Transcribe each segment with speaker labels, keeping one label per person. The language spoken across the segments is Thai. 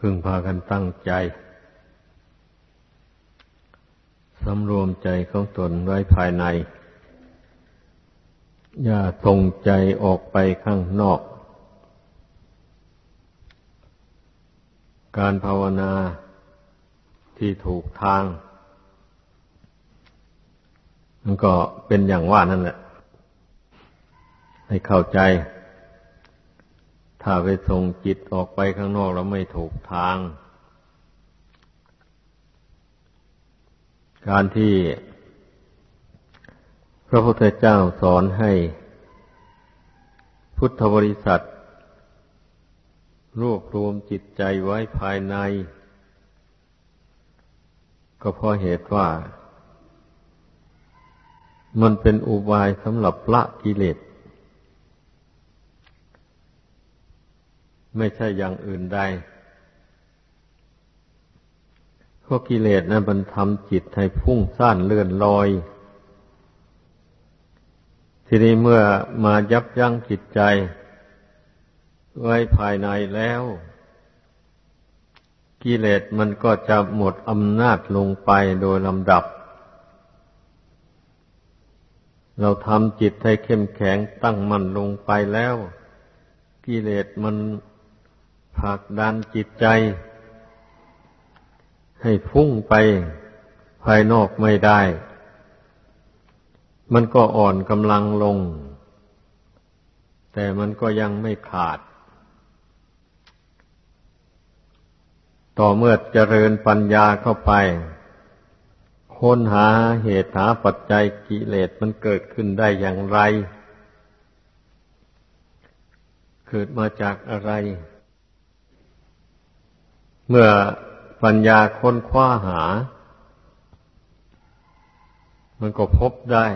Speaker 1: พึงพากันตั้งใจสำรวมใจของตนไว้ภายใน อย่าทงใจออกไปข้างนอก การภาวนาที่ถูกทาง มันก็เป็นอย่างว่านั่นแหละ ให้เข้าใจ ถ้าไปส่งจิตออกไปข้างนอกแล้วไม่ถูกทาง การที่พระพุทธเจ้าสอนให้พุทธบริษัท รวบรวมจิตใจไว้ภายใน ก็เพราะเหตุว่า มันเป็นอุบายสำหรับละกิเลส ไม่ใช่อย่างอื่นใดพราะกิเลสนะมันทำจิตให้พุ่งซ่านเลื่อนลอย ทีนี้เมื่อมายับยั้งจิตใจ ไว้ภายในแล้ว กิเลสมันก็จะหมดอำนาจลงไปโดยลำดับ เราทำจิตให้เข้มแข็งตั้งมั่นลงไปแล้ว กิเลสมัน ผลักดันจิตใจ ให้พุ่งไปภายนอกไม่ได้ มันก็อ่อนกำลังลง แต่มันก็ยังไม่ขาด ต่อเมื่อเจริญปัญญาเข้าไป ค้นหาเหตุหาปัจจัยกิเลสมันเกิดขึ้นได้อย่างไร เกิดมาจากอะไร เมื่อปัญญาค้นคว้าหา มันก็พบได้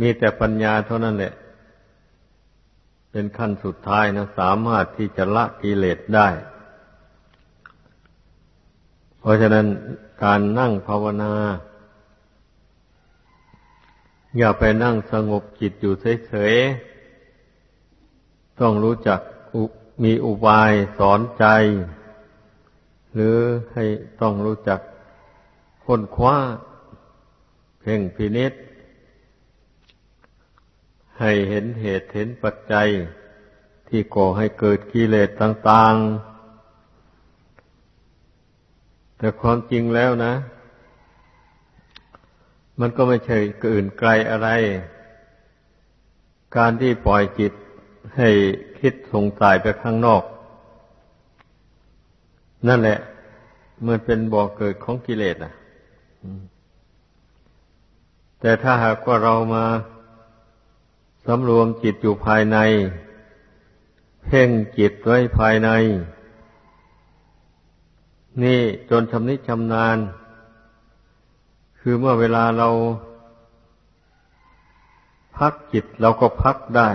Speaker 1: มีแต่ปัญญาเท่านั้นแหละ เป็นขั้นสุดท้ายนะ สามารถที่จะละกิเลสได้ เพราะฉะนั้นการนั่งภาวนา อย่าไปนั่งสงบจิตอยู่เฉยๆ ต้องรู้จัก มีอุบายสอนใจ หรือให้ต้องรู้จักค้นคว้า เพ่งพินิษให้เห็นเหตุเห็นปัจจัย ที่ก่อให้เกิดกิเลสต่าง ๆ แต่ความจริงแล้วนะ มันก็ไม่ใช่อื่นไกลอะไร การที่ปล่อยจิต ให้คิดสงสัยไปข้างนอก นั่นแหละ มันเป็นบ่อเกิดของกิเลสอะแต่ถ้าหากว่าเรามาสำรวมจิตอยู่ภายใน เพ่งจิตไว้ภายใน นี่จนชำนิชำนาญ คือเมื่อเวลาเรา พักจิตเราก็พักได้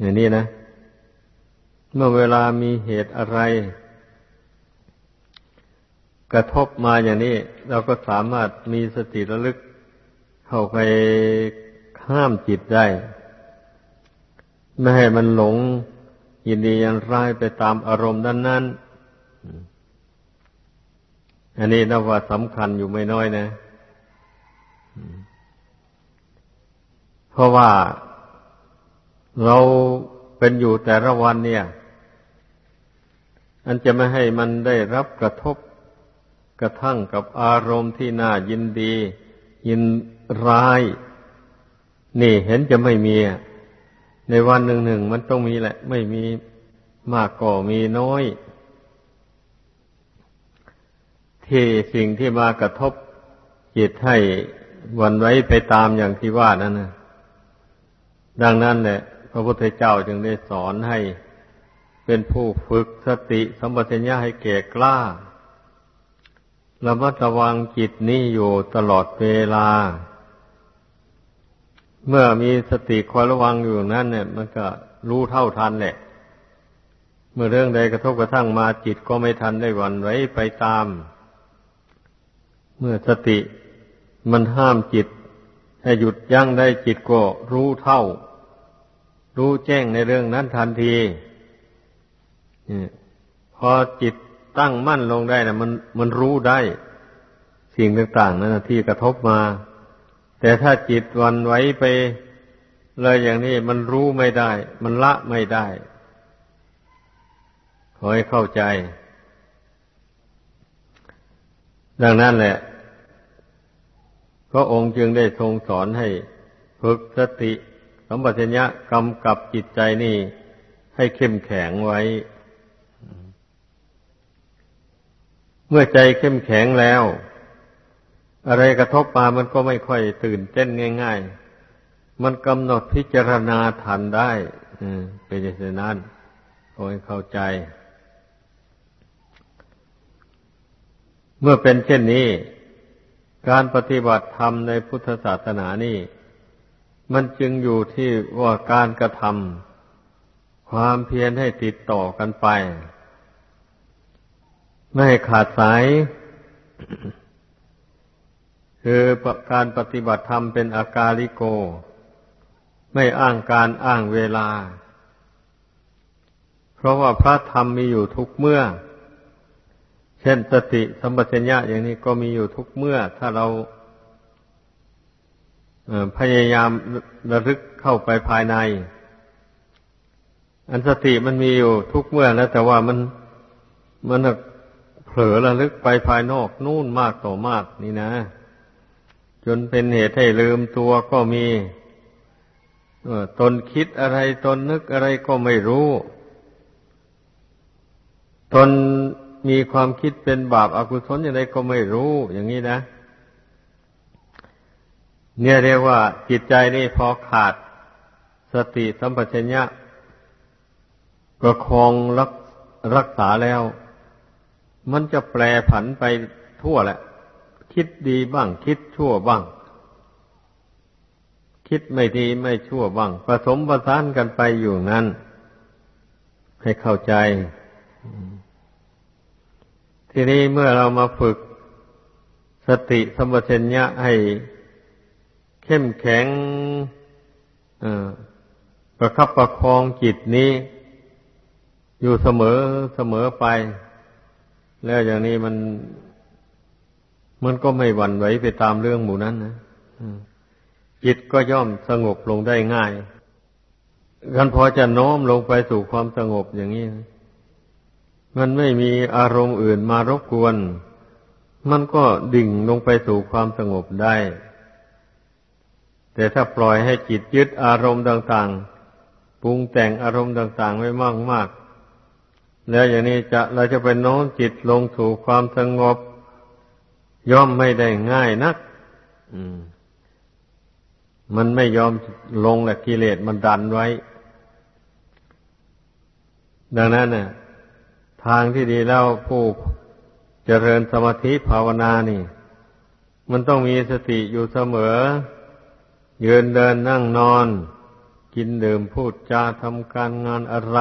Speaker 1: อย่างนี้นะ เมื่อเวลามีเหตุอะไร กระทบมาอย่างนี้ เราก็สามารถมีสติระลึก เข้าไปห้ามจิตได้ ไม่ให้มันหลงยินดียันร้ายไปตามอารมณ์ด้านนั้น อันนี้นับว่าสำคัญอยู่ไม่น้อยนะ เพราะว่า เราเป็นอยู่แต่ละวันเนี่ย อันจะไม่ให้มันได้รับกระทบกระทั่งกับอารมณ์ที่น่ายินดี ยินร้าย นี่เห็นจะไม่มี ในวันหนึ่งหนึ่งมันต้องมีแหละ ไม่มีมากก็มีน้อย ที่สิ่งที่มากระทบจิตให้วันไว้ไปตามอย่างที่ว่านั่นนะดังนั้นแหละ พระพุทธเจ้าจึงได้สอนให้เป็นผู้ฝึกสติสัมปชัญญะให้แก่กล้าระมัดระวังจิตนี้อยู่ตลอดเวลา เมื่อมีสติคอยระวังอยู่นั้นเนี่ย มันก็รู้เท่าทันแหละ เมื่อเรื่องใดกระทบกระทั่งมาจิตก็ไม่ทันได้หวั่นไหวไปตาม เมื่อสติมันห้ามจิต ให้หยุดยั้งได้จิตก็รู้เท่า รู้แจ้งในเรื่องนั้นทันทีพอจิตตั้งมั่นลงได้นะมันมันรู้ได้ สิ่งต่างๆนั้นที่กระทบมา แต่ถ้าจิตวันไว้ไป เลยอย่างนี้มันรู้ไม่ได้ มันละไม่ได้ขอให้เข้าใจ ดังนั้นแหละพระองค์จึงได้ทรงสอนให้ฝึกสติ สัมปชัญญะกำกับจิตใจนี่ ให้เข้มแข็งไว้ เมื่อใจเข้มแข็งแล้ว อะไรกระทบมามันก็ไม่ค่อยตื่นเต้นง่าย ๆ มันกำหนดพิจารณาทันได้เป็นอย่างนั้นขอให้เข้าใจ เมื่อเป็นเช่นนี้ การปฏิบัติธรรมในพุทธศาสนานี่ มันจึงอยู่ที่ว่าการกระทำความเพียรให้ติดต่อกันไป ไม่ขาดสาย คือการปฏิบัติธรรมเป็นอากาลิโก ไม่อ้างการอ้างเวลา เพราะว่าพระธรรมมีอยู่ทุกเมื่อ เช่นสติสัมปชัญญะอย่างนี้ก็มีอยู่ทุกเมื่อ ถ้าเรา พยายามระลึกเข้าไปภายใน อันสติมันมีอยู่ทุกเมื่อแล้ว แต่ว่ามันมันเผลอระลึกไปภายนอกนู่นมากต่อมากนี่นะ จนเป็นเหตุให้ลืมตัวก็มีตนคิดอะไรตนนึกอะไรก็ไม่รู้ ตนมีความคิดเป็นบาปอากุศลอย่างไรก็ไม่รู้อย่างนี้นะเเนี่ยเรียกว่าจิตใจนี่พอขาดสติสัมปชัญญะประคองรักรักษาแล้ว มันจะแปรผันไปทั่วแหละ คิดดีบ้าง คิดชั่วบ้าง คิดไม่ดีไม่ชั่วบ้างผสมประสานกันไปอยู่นั้น ให้เข้าใจ ทีนี้เมื่อเรามาฝึกสติสมบัติญะให้ เข้มแข็งประคับประคองจิตนี้ อยู่เสมอเสมอไป แล้วอย่างนี้มัน มันก็ไม่หวั่นไหวไปตามเรื่องหมู่นั้นนะจิตก็ย่อมสงบลงได้ง่ายกันพอจะโน้มลงไปสู่ความสงบอย่างนี้ มันไม่มีอารมณ์อื่นมารบกวน มันก็ดิ่งลงไปสู่ความสงบได้ แต่ถ้าปล่อยให้จิตยึดอารมณ์ต่างๆ ปรุงแต่งอารมณ์ต่างๆ ไว้มากแล้วอย่างนี้จะเราจะไปโน้มจิตลงสู่ความสงบ ย่อมไม่ได้ง่ายนักมันไม่ยอมลงแหละกิเลสมันดันไว้ ดังนั้นเนี่ยทางที่ดีแล้วผู้เจริญสมาธิภาวนานี่ มันต้องมีสติอยู่เสมอ ยืนเดินนั่งนอน กินดื่มพูดจาทำการงานอะไร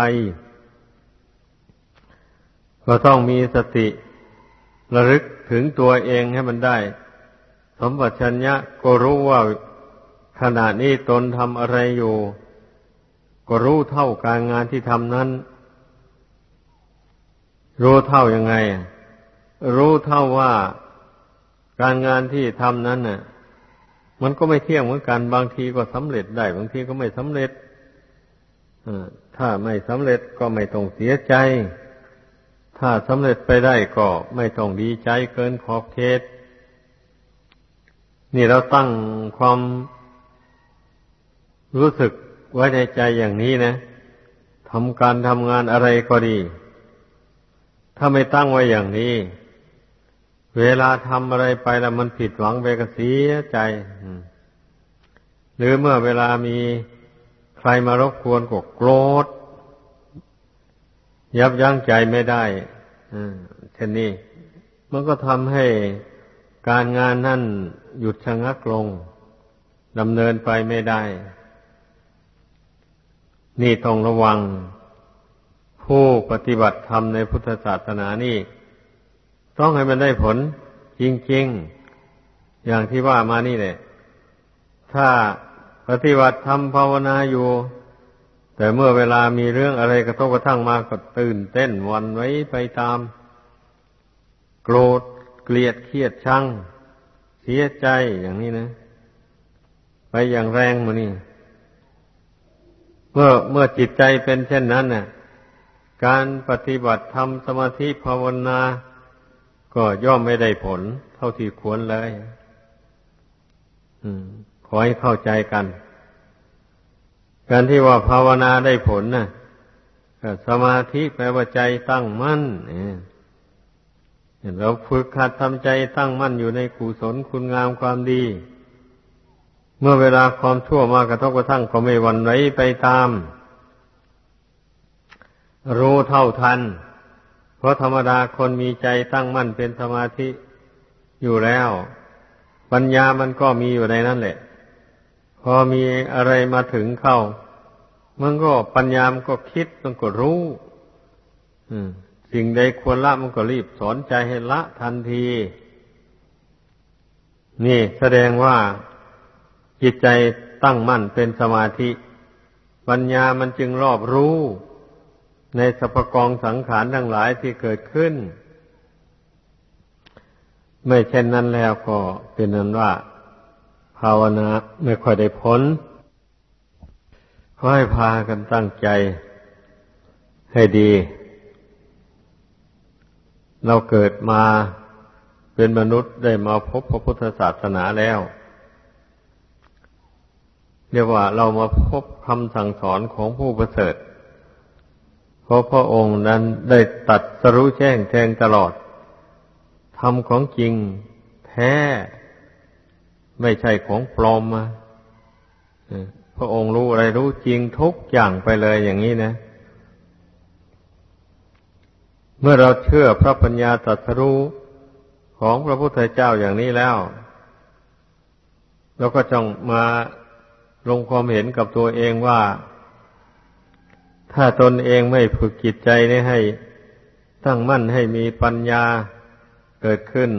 Speaker 1: ก็ต้องมีสติระลึกถึงตัวเองให้มันได้ สมบัติชัญญะก็รู้ว่าขณะนี้ตนทำอะไรอยู่ ก็รู้เท่าการงานที่ทำนั้น รู้เท่ายังไง รู้เท่าว่าการงานที่ทำนั้นน่ะ มันก็ไม่เที่ยงเหมือนกันบางทีก็สำเร็จได้ บางทีก็ไม่สำเร็จถ้าไม่สำเร็จก็ไม่ต้องเสียใจ ถ้าสำเร็จไปได้ก็ไม่ต้องดีใจเกินขอบเขต นี่เราตั้งความรู้สึกไว้ในใจอย่างนี้นะทำการทำงานอะไรก็ดี ถ้าไม่ตั้งไว้อย่างนี้ เวลาทำอะไรไปแล้วมันผิดหวังไปก็เสียใจหรือเมื่อเวลามีใครมารบกวนก็โกรธ ยับยั้งใจไม่ได้เช่นนี้ มันก็ทำให้การงานนั่นหยุดชะงักลงดำเนินไปไม่ได้ นี่ต้องระวัง ผู้ปฏิบัติธรรมในพุทธศาสนานี่ ต้องให้มันได้ผลจริงๆ อย่างที่ว่ามานี่แหละ ถ้าปฏิบัติธรรมภาวนาอยู่ แต่เมื่อเวลามีเรื่องอะไรกระทบกระทั่งมาก็ตื่นเต้นวันไว้ไปตาม โกรธเกลียดเครียดชัง เสียใจอย่างนี้นะ ไปอย่างแรงมานี่เมื่อเมื่อจิตใจเป็นเช่นนั้นเน่ะการปฏิบัติธรรมสมาธิภาวนา ก็ย่อมไม่ได้ผลเท่าที่ควรเลยอขอให้เข้าใจกัน การที่ว่าภาวนาได้ผลน่ะสมาธิแปลว่าใจตั้งมั่นเราฝึกขัดทำใจตั้งมั่นอยู่ในกุศลคุณงามความดี เมื่อเวลาความชั่วมากระทบกระทั่งก็ไม่หวั่นไหวไปตาม รู้เท่าทัน เพราะธรรมดาคนมีใจตั้งมั่นเป็นสมาธิอยู่แล้ว ปัญญามันก็มีอยู่ในนั้นแหละ พอมีอะไรมาถึงเข้า มันก็ปัญญามันก็คิดมันก็รู้สิ่งใดควรละมันก็รีบสอนใจให้ละทันที นี่แสดงว่าจิตใจตั้งมั่นเป็นสมาธิ ปัญญามันจึงรอบรู้ ในสภกองสังขารทั้งหลายที่เกิดขึ้น ไม่เช่นนั้นแล้วก็เป็นนั้นว่า ภาวนาไม่ค่อยได้ผลขอให้พากันตั้งใจให้ดี เราเกิดมาเป็นมนุษย์ได้มาพบพระพุทธศาสนาแล้วเรียกว่าเรามาพบคำสั่งสอนของผู้ประเสริฐ เพราะพระองค์นั้นได้ตัดสรู้แจ้งแทงตลอดทำของจริงแท้ ไม่ใช่ของปลอมมาพระองค์รู้อะไรรู้จริงทุกอย่างไปเลยอย่างนี้นะ เมื่อเราเชื่อพระปัญญาตรัสรู้ของพระพุทธเจ้าอย่างนี้แล้ว เราก็จงมาลงความเห็นกับตัวเองว่า ถ้าตนเองไม่ฝึกจิตใจนี้ให้ตั้งมั่นให้มีปัญญาเกิดขึ้น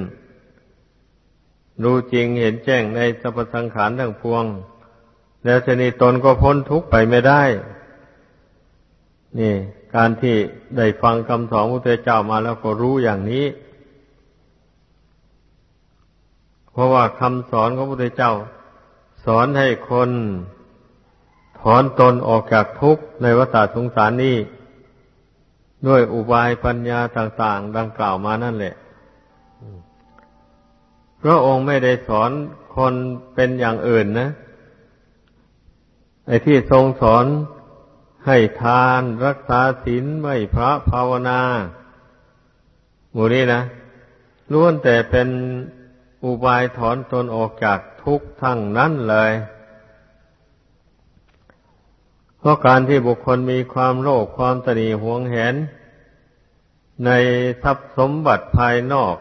Speaker 1: รู้จริงเห็นแจ้งในสรรพสังขารทั้งพวง แล้วชนิตนก็พ้นทุกข์ไปไม่ได้ นี่ การที่ได้ฟังคำสอนพระพุทธเจ้ามาแล้วก็รู้อย่างนี้ เพราะว่าคำสอนของพระพุทธเจ้า สอนให้คน ถอนตนออกจากทุกข์ในวัฏสงสารนี้ ด้วยอุบายปัญญาต่าง ๆ ดังกล่าวมานั่นแหละพระองค์ไม่ได้สอนคนเป็นอย่างอื่นนะไอ้ที่ทรงสอนให้ทานรักษาศีลไม่พระภาวนาหมู่นี้นะล้วนแต่เป็นอุบายถอนตนออกจากทุกข์ทั้งนั้นเลย เพราะการที่บุคคลมีความโลภความตนีหวงแหน ในทรัพย์สมบัติภายนอก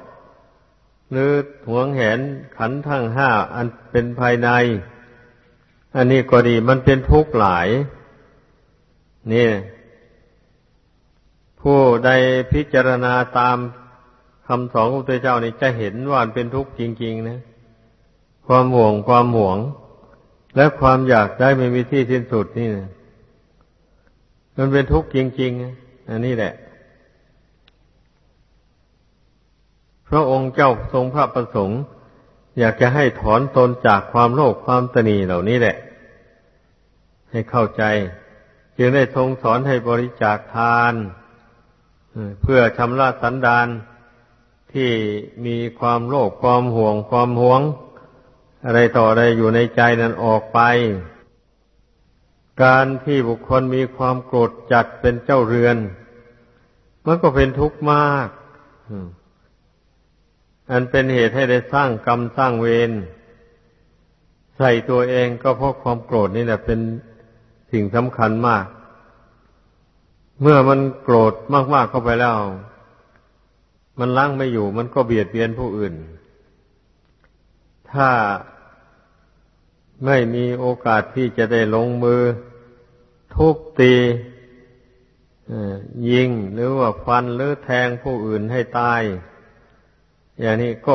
Speaker 1: หรือหวงแหนขันทั้งห้าอันเป็นภายใน อันนี้ก็ดีมันเป็นทุกข์หลาย นี่ ผู้ใดพิจารณาตามคำสอนของพระเจ้านี่จะเห็นว่าเป็นทุกข์จริง ๆ นะ ความห่วงความหวง และความอยากได้ไม่มีที่สิ้นสุดนี่นะ มันเป็นทุกข์จริงๆอันนี้แหละ พระองค์เจ้าทรงพระประสงค์ อยากจะให้ถอนตนจากความโลภความตนีเหล่านี้แหละ ให้เข้าใจ จึงได้ทรงสอนให้บริจาคทานเพื่อชำระสันดานที่มีความโลภความห่วงความหวง อะไรต่ออะไรอยู่ในใจนั้นออกไป การที่บุคคลมีความโกรธจัดเป็นเจ้าเรือน มันก็เป็นทุกข์มาก อันเป็นเหตุให้ได้สร้างกรรมสร้างเวรใส่ตัวเองก็เพราะความโกรธนี่แหละเป็นสิ่งสำคัญมาก เมื่อมันโกรธมากๆเข้าไปแล้ว มันล้างไม่อยู่ มันก็เบียดเบียนผู้อื่น ถ้าไม่มีโอกาสที่จะได้ลงมือ ทุบตียิงหรือว่าฟันหรือแทงผู้อื่นให้ตาย อย่างนี้ก็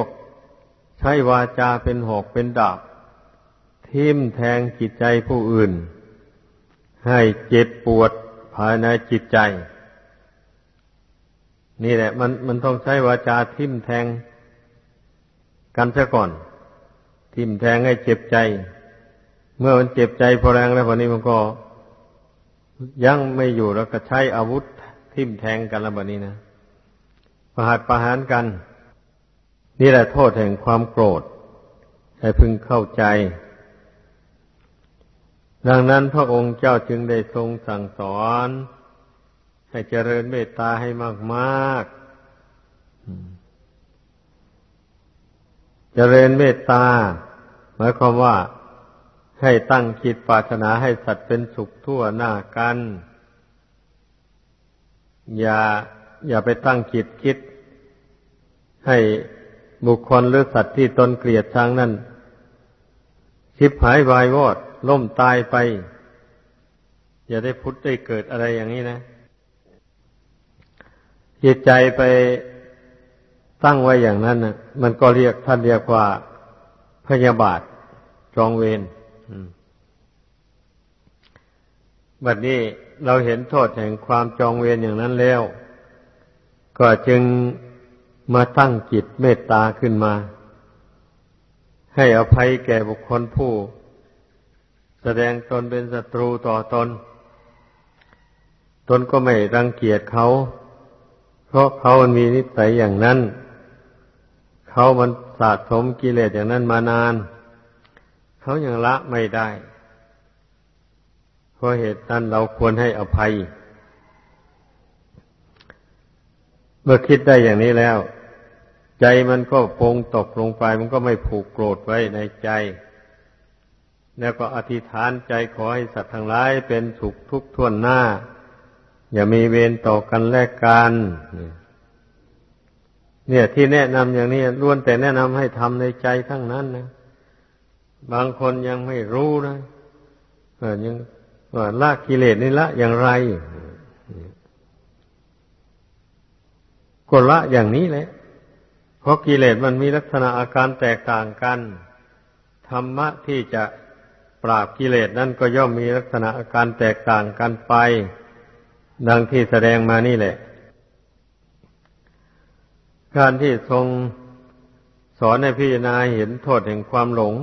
Speaker 1: ใช้วาจาเป็นหอกเป็นดาบทิ่มแทงจิตใจผู้อื่น ให้เจ็บปวดภายในจิตใจ นี่แหละ มันมันต้องใช้วาจาทิ่มแทง กันซะก่อน ทิ่มแทงให้เจ็บใจ เมื่อมันเจ็บใจพอแรงแล้ววันนี้มันก็ ยังไม่อยู่แล้วก็ใช้อาวุธทิ่มแทงกันแล้วแบบนี้นะประหัดประหารกัน นี่แหละโทษแห่งความโกรธ ให้พึงเข้าใจ ดังนั้นพระองค์เจ้าจึงได้ทรงสั่งสอน ให้เจริญเมตตาให้มากๆ เจริญเมตตา หมายความว่า ให้ตั้งคิดปรารถนาให้สัตว์เป็นสุขทั่วหน้ากัน อย่าอย่าไปตั้งคิดคิด ให้บุคคลหรือสัตว์ที่ตนเกลียดชังนั่นชิบหายวายวอด ล่มตายไป อย่าได้พุทธได้เกิดอะไรอย่างนี้นะจิตใจไปตั้งไว้อย่างนั้นนะมันก็เรียกท่านเรียกว่าพยาบาทจองเวร บัดนี้เราเห็นโทษแห่งความจองเวรอย่างนั้นแล้ว ก็จึงมาตั้งจิตเมตตาขึ้นมา ให้อภัยแก่บุคคลผู้ แสดงตนเป็นศัตรูต่อตน ตนก็ไม่รังเกียจเขา เพราะเขามันมีนิสัยอย่างนั้น เขามันสะสมกิเลสอย่างนั้นมานาน เขายังละไม่ได้ เพราะเหตุนั้นเราควรให้อภัย เมื่อคิดได้อย่างนี้แล้ว ใจมันก็ปงตกลงไป มันก็ไม่ผูกโกรธไว้ในใจ แล้วก็อธิษฐานใจขอให้สัตว์ทั้งหลายเป็นสุขทุกข์ทวนหน้า อย่ามีเวรต่อกันและกันเนี่ยที่แนะนำอย่างนี้ล้วนแต่แนะนำให้ทำในใจทั้งนั้นนะ บางคนยังไม่รู้นะยังว่าละกิเลสนี่ละอย่างไรก็ละอย่างนี้แหละ เพราะกิเลสมันมีลักษณะอาการแตกต่างกัน ธรรมะที่จะปราบกิเลสนั่นก็ย่อมมีลักษณะอาการแตกต่างกันไป ดังที่แสดงมานี่แหละ การที่ทรงสอนให้พิจารณาเห็นโทษแห่งความหลง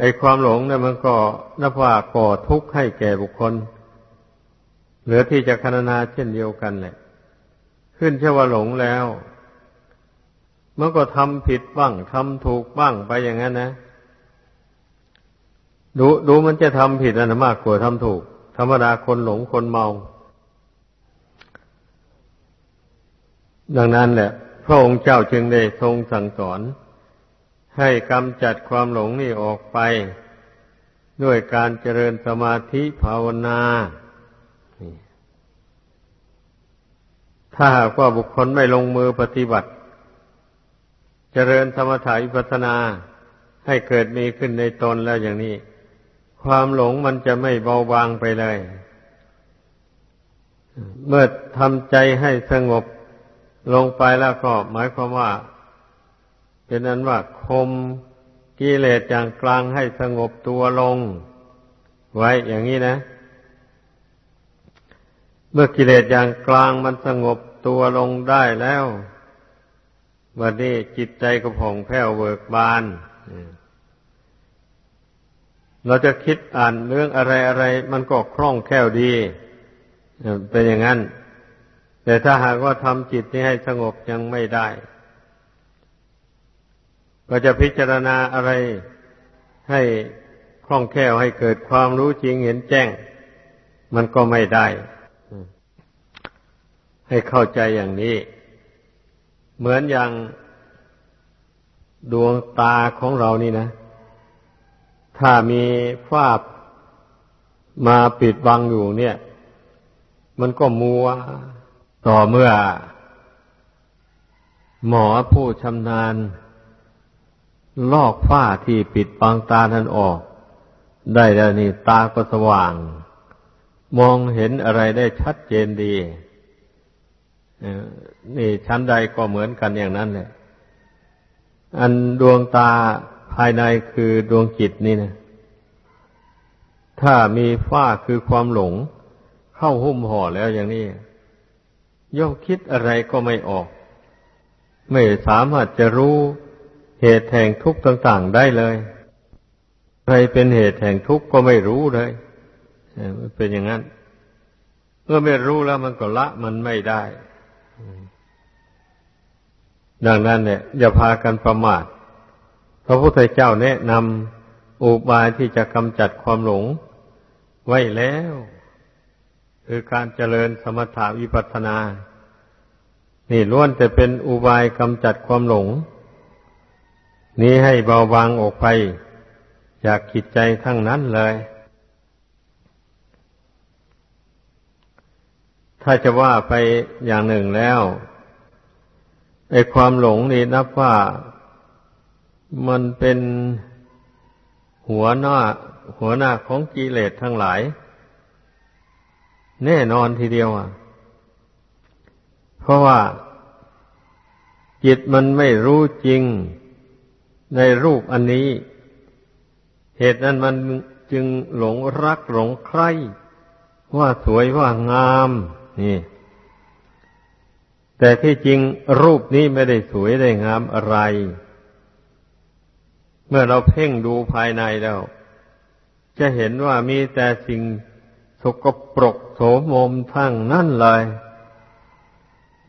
Speaker 1: ไอ้ความหลงเนี่ยมันก็นับว่าก่อทุกข์ให้แก่บุคคล เหลือที่จะคณนาเช่นเดียวกันแหละขึ้นเชื่อว่าหลงแล้วมันก็ทำผิดบ้างทำถูกบ้างไปอย่างนั้นนะดูดูมันจะทำผิดอันมากกว่าทำถูก ธรรมดาคนหลงคนเมา ดังนั้นแหละ พระองค์เจ้าจึงได้ทรงสั่งสอน ให้กำจัดความหลงนี่ออกไป ด้วยการเจริญสมาธิภาวนาถ้าหากว่าบุคคลไม่ลงมือปฏิบัติ เจริญสมถะวิปัสนาให้เกิดมีขึ้นในตนแล้วอย่างนี้ ความหลงมันจะไม่เบาบางไปเลย เมื่อทำใจให้สงบลงไปแล้วก็หมายความว่า เป็นนั้นว่าคมกิเลสอย่างกลางให้สงบตัวลง ไว้อย่างนี้นะ เมื่อกิเลสอย่างกลางมันสงบตัวลงได้แล้ววันนี้จิตใจก็ผ่องแผ้วเบิกบาน เราจะคิดอ่านเรื่องอะไรอะไรมันก็คล่องแคล่วดี เป็นอย่างนั้น แต่ถ้าหากว่าทำจิตนี้ให้สงบยังไม่ได้ ก็จะพิจารณาอะไรให้คล่องแคล่วให้เกิดความรู้จริงเห็นแจ้ง มันก็ไม่ได้ ให้เข้าใจอย่างนี้ เหมือนอย่างดวงตาของเรานี่นะ ถ้ามีฝ้ามาปิดบังอยู่เนี่ย มันก็มัวต่อเมื่อ หมอผู้ชำนาญ ลอกฝ้าที่ปิดบังตาท่านออก ได้แล้วนี่ตาก็สว่าง มองเห็นอะไรได้ชัดเจนดีนี่ชั้นใดก็เหมือนกันอย่างนั้นแหละ อันดวงตาภายในคือดวงจิตนี่นะ ถ้ามีฝ้าคือความหลง เข้าหุ้มห่อแล้วอย่างนี้ ย่อมคิดอะไรก็ไม่ออก ไม่สามารถจะรู้ เหตุแห่งทุกข์ต่างๆได้เลย ใครเป็นเหตุแห่งทุกข์ก็ไม่รู้เลยเป็นอย่างนั้น เมื่อไม่รู้แล้วมันก็ละมันไม่ได้ ดังนั้นเนี่ย อย่าพากันประมาทพระพุทธเจ้าแนะนำอุบายที่จะกำจัดความหลง ไว้แล้ว คือการเจริญสมถาวิปัสสนา นี่ล้วนแต่เป็นอุบายกำจัดความหลง นี้ให้เบาบางออกไป จากจิตใจทั้งนั้นเลย ถ้าจะว่าไปอย่างหนึ่งแล้วไอ้ความหลงนี่นับว่ามันเป็นหัวหน้า หัวหน้าของกิเลสทั้งหลาย แน่นอนทีเดียวอะ เพราะว่าจิตมันไม่รู้จริง ในรูปอันนี้ เหตุนั้นมันจึงหลงรักหลงใครว่าสวยว่างามนี่ แต่ที่จริงรูปนี้ไม่ได้สวยได้งามอะไร เมื่อเราเพ่งดูภายในแล้ว จะเห็นว่ามีแต่สิ่งสกปรกโสมมทั้งนั่นเลย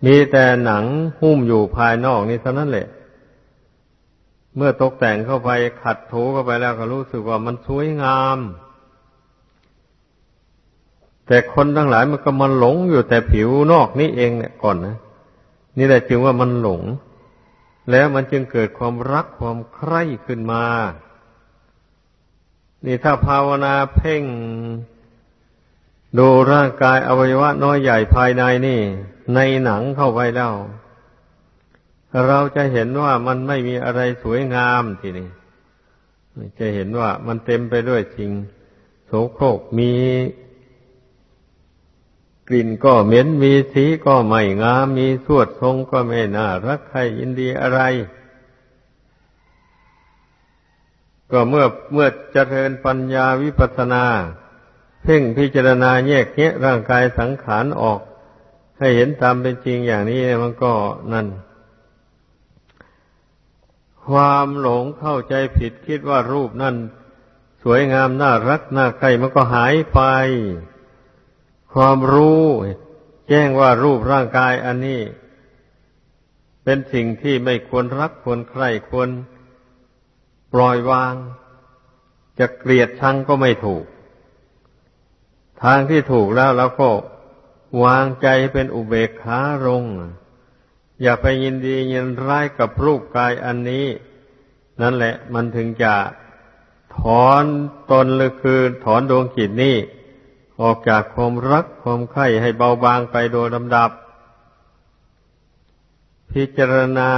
Speaker 1: มีแต่หนังหุ้มอยู่ภายนอกนี่เท่านั้นแหละ เมื่อตกแต่งเข้าไปขัดถูเข้าไปแล้วก็รู้สึกว่ามันสวยงาม แต่คนทั้งหลายมันก็มันหลงอยู่แต่ผิวนอกนี่เองเนี่ยก่อนนะนี่แหละจึงว่ามันหลง แล้วมันจึงเกิดความรักความใคร่ขึ้นมา นี่ถ้าภาวนาเพ่ง ดูร่างกายอวัยวะน้อยใหญ่ภายในนี่ ในหนังเข้าไปแล้ว เราจะเห็นว่ามันไม่มีอะไรสวยงามทีนี้จะเห็นว่ามันเต็มไปด้วยสิ่งโสโครกมีกลิ่นก็เหม็นมีสีก็ไม่งาม มีสวดทรงก็ไม่น่ารักใครยินดีอะไร ก็เมื่อเมื่อเจริญปัญญาวิปัสสนา เพ่งพิจารณาแยกแยะร่างกายสังขารออก ให้เห็นตามเป็นจริงอย่างนี้มันก็นั่น ความหลงเข้าใจผิดคิดว่ารูปนั่นสวยงามน่ารักน่าใครมันก็หายไป ความรู้แจ้งว่ารูปร่างกายอันนี้ เป็นสิ่งที่ไม่ควรรักควรใครควรปล่อยวาง จะเกลียดชังก็ไม่ถูก ทางที่ถูกแล้วเราก็วางใจเป็นอุเบกขาลง อย่าไปยินดียินร้ายกับรูปกายอันนี้ นั่นแหละมันถึงจะถอนตนหรือคือถอนดวงจิตนี้ ออกจากความรักความใคร่ให้เบาบางไปโดยลำดับ พิจารณา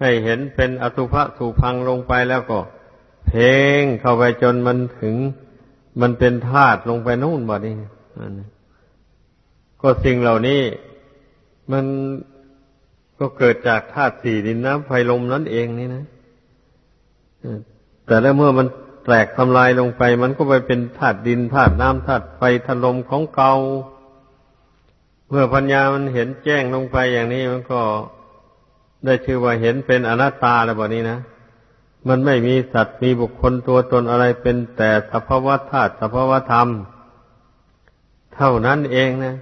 Speaker 1: ให้เห็นเป็นอสุภะสุพังลงไปแล้วก็ เพ่งเข้าไปจนมันถึง มันเป็นธาตุลงไปนู่นบ่นี้ก็สิ่งเหล่านี้ มัน ก็เกิดจากธาตุสี่ดินน้ำไฟลมนั่นเองนี่นะแต่แล้วเมื่อมันแตกทำลายลงไป มันก็ไปเป็นธาตุดินธาตุน้ำธาตุไฟถลมของเกาเมื่อปัญญามันเห็นแจ้งลงไปอย่างนี้มันก็ได้ชื่อว่าเห็นเป็นอนัตตาแล้วแบบนี้นะมันไม่มีสัตว์มีบุคคลตัวตนอะไรเป็นแต่สภาวะธาตุสภาวะธรรม เท่านั้นเองนะ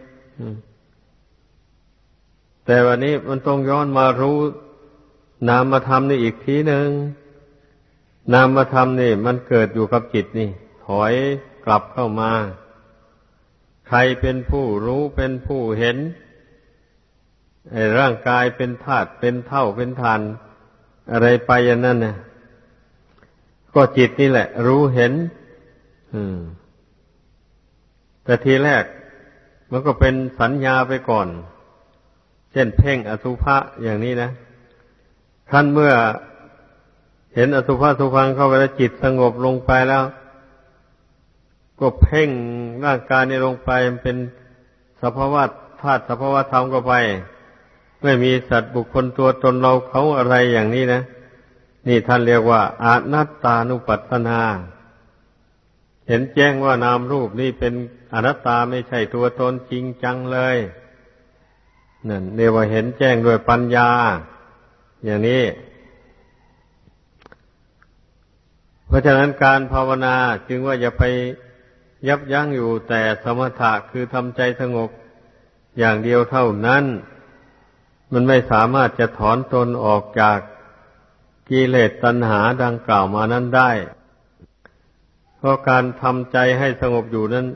Speaker 1: แต่วันนี้มันต้องย้อนมารู้ นามธรรมนี่อีกทีหนึ่งนามธรรมนี่ มันเกิดอยู่กับจิตนี่ ถอยกลับเข้ามา ใครเป็นผู้รู้เป็นผู้เห็นไอ้ร่างกายเป็นธาตุเป็นเท่าเป็นทานอะไรไปอย่างนั้นนะก็จิตนี่แหละ รู้เห็น อืม แต่ทีแรก มันก็เป็นสัญญาไปก่อน ช่นเพ่งอสุภะอย่างนี้นะท่านเมื่อเห็นอสุภะสุพังเข้าไปแล้วจิตสงบลงไปแล้ว ก็เพ่งร่างกายนี้ลงไปมันเป็นสภาวะธาตุสภาวะธรรมก็ไป ไม่มีสัตว์บุคคลตัวตนเราเขาอะไรอย่างนี้นะ นี่ท่านเรียกว่าอานัตตานุปัสสนา เห็นแจ้งว่านามรูปนี่เป็นอนัตตาไม่ใช่ตัวตนจริงจังเลย นั่นเรียกว่าเห็นแจ้งด้วยปัญญา อย่างนี้ เพราะฉะนั้นการภาวนาจึงว่าอย่าไปยับยั้งอยู่แต่สมถะคือทำใจสงบอย่างเดียวเท่านั้น มันไม่สามารถจะถอนตนออกจากกิเลสตัณหาดังกล่าวมานั้นได้ เพราะการทำใจให้สงบอยู่นั้น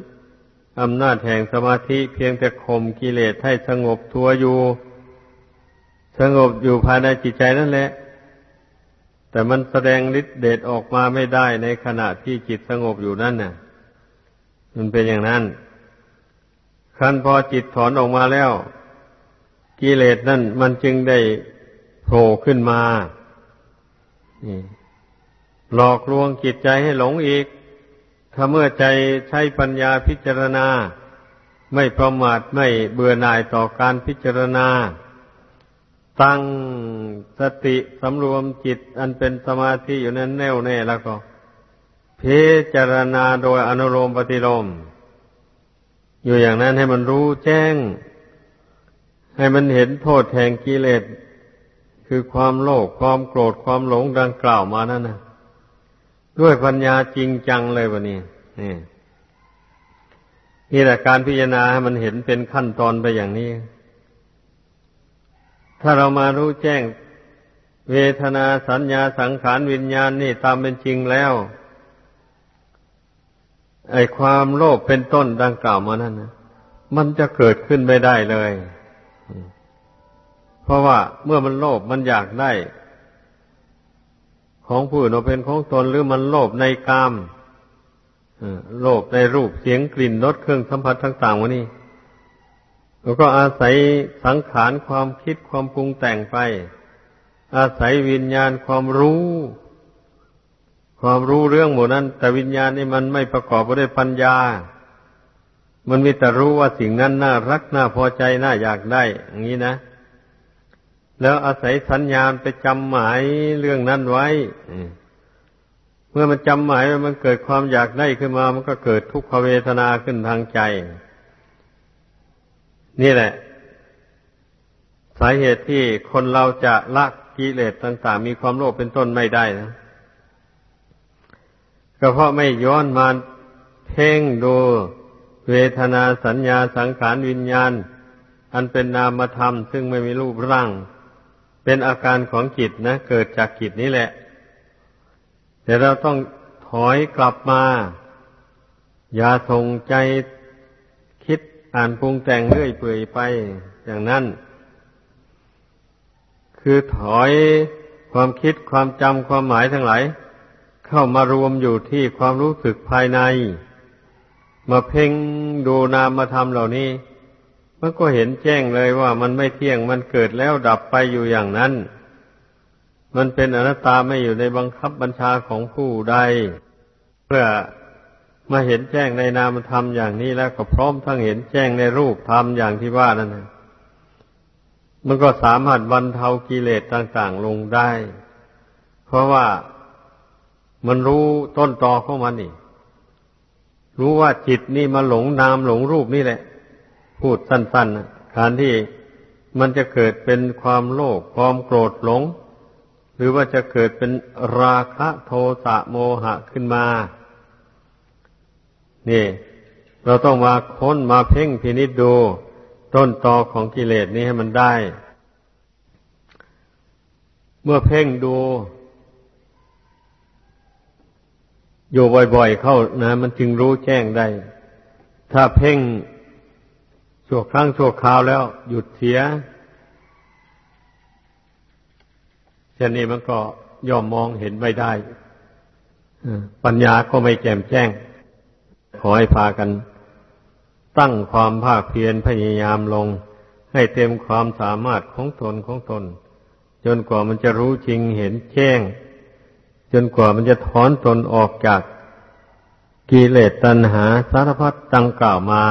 Speaker 1: อำนาจแห่งสมาธิเพียงแต่ข่มกิเลสให้สงบทัวอยู่ สงบอยู่ภายในจิตใจนั่นแหละ แต่มันแสดงฤทธิเดชออกมาไม่ได้ในขณะที่จิตสงบอยู่นั่นน่ะ มันเป็นอย่างนั้นคันพอจิตถอนออกมาแล้ว กิเลสนั่นมันจึงได้โผล่ขึ้นมาหลอกลวงจิตใจให้หลงอีก ถ้าเมื่อใจใช้ปัญญาพิจารณา ไม่ประมาทไม่เบื่อหน่ายต่อการพิจารณา ตั้งสติสำรวมจิตอันเป็นสมาธิอยู่นั้นแน่วแน่แล้วก็พิจารณาโดยอนุโลมปฏิโลม อยู่อย่างนั้นให้มันรู้แจ้ง ให้มันเห็นโทษแห่งกิเลสคือความโลภความโกรธความหลงดังกล่าวมานั่นนะ ด้วยปัญญาจริงจังเลยวันนี้นี่นี่แหละการพิจารณาให้มันเห็นเป็นขั้นตอนไปอย่างนี้ ถ้าเรามารู้แจ้งเวทนาสัญญาสังขารวิญญาณนี่ตามเป็นจริงแล้ว ไอ้ความโลภเป็นต้นดังกล่าวมานั้นนะมันจะเกิดขึ้นไม่ได้เลย เพราะว่าเมื่อมันโลภมันอยากได้ ของผู้อื่นเป็นของตนหรือมันโลภในกามโลภในรูปเสียงกลิ่นรสเครื่องสัมผัสต่างๆวะนี่แล้วก็อาศัยสังขารความคิดความปรุงแต่งไป อาศัยวิญญาณความรู้ ความรู้เรื่องหมดนั้น แต่วิญญาณนี่มันไม่ประกอบไปด้วยปัญญา มันมีแต่รู้ว่าสิ่งนั้นน่ารักน่าพอใจน่าอยากได้ อย่างนี้นะ แล้วอาศัยสัญญาณไปจำหมายเรื่องนั้นไว้เมื่อมันจำหมายมันเกิดความอยากได้ขึ้นมา มันก็เกิดทุกขเวทนาขึ้นทางใจ นี่แหละ สาเหตุที่คนเราจะละกิเลสต่าง ๆ มีความโลภเป็นต้นไม่ได้นะก็เพราะไม่ย้อนมาเพ่งดูเวทนาสัญญาสังขารวิญญาณ อันเป็นนามธรรม ซึ่งไม่มีรูปร่าง เป็นอาการของจิตนะ เกิดจากจิตนี้แหละ แต่เราต้องถอยกลับมา อย่าทงใจคิดอ่านปรุงแต่งเรื่อยเปื่อยไปอย่างนั้น คือถอยความคิดความจำความหมายทั้งหลายเข้ามารวมอยู่ที่ความรู้สึกภายใน มาเพ่งดูนามธรรมเหล่านี้ มันก็เห็นแจ้งเลยว่ามันไม่เที่ยงมันเกิดแล้วดับไปอยู่อย่างนั้น มันเป็นอนัตตาไม่อยู่ในบังคับบัญชาของผู้ใด เพื่อมาเห็นแจ้งในนามธรรมอย่างนี้แล้วก็พร้อมทั้งเห็นแจ้งในรูปธรรมอย่างที่ว่านั่นนะมันก็สามารถบรรเทากิเลสต่างๆลงได้ เพราะว่ามันรู้ต้นตอของมันนี่ รู้ว่าจิตนี่มาหลงนามหลงรูปนี่แหละ พูดสั้นๆการที่มันจะเกิดเป็นความโลภความโกรธหลง หรือว่าจะเกิดเป็นราคะโทสะโมหะขึ้นมา นี่ เราต้องมาค้นมาเพ่งพินิจดู ต้นตอของกิเลสนี้ให้มันได้ เมื่อเพ่งดู อยู่บ่อยๆเข้านะ มันจึงรู้แจ้งได้ ถ้าเพ่ง ชั่วครั้งชั่วคราวแล้วหยุดเสียเช่นนี้มันก็ย่อมมองเห็นไม่ได้ปัญญาก็ไม่แจ่มแจ้ง ขอให้พากัน ตั้งความภาคเพียรพยายามลง ให้เต็มความสามารถของตนของตน จนกว่ามันจะรู้จริงเห็นแจ้ง จนกว่ามันจะถอนตนออกจากกิเลสตัณหาสารพัดตังกล่าวมา